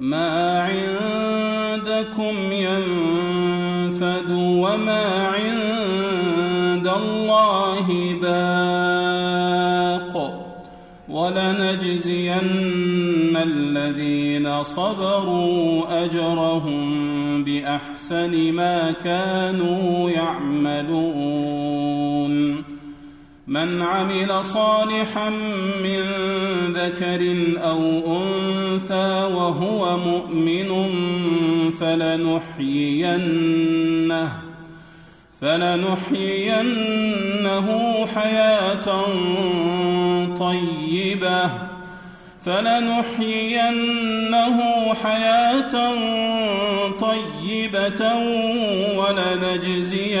ما عندكم ينفد وما عند الله باق ولنجزين الذين صبروا أجرهم بأحسن ما كانوا يعملون من عمل صالحا من ذكر أو أنثى وهو مؤمن فلنحيينه فلنحيينه حياة طيبة فلنحيينه حياة طيبة ولنجزينهم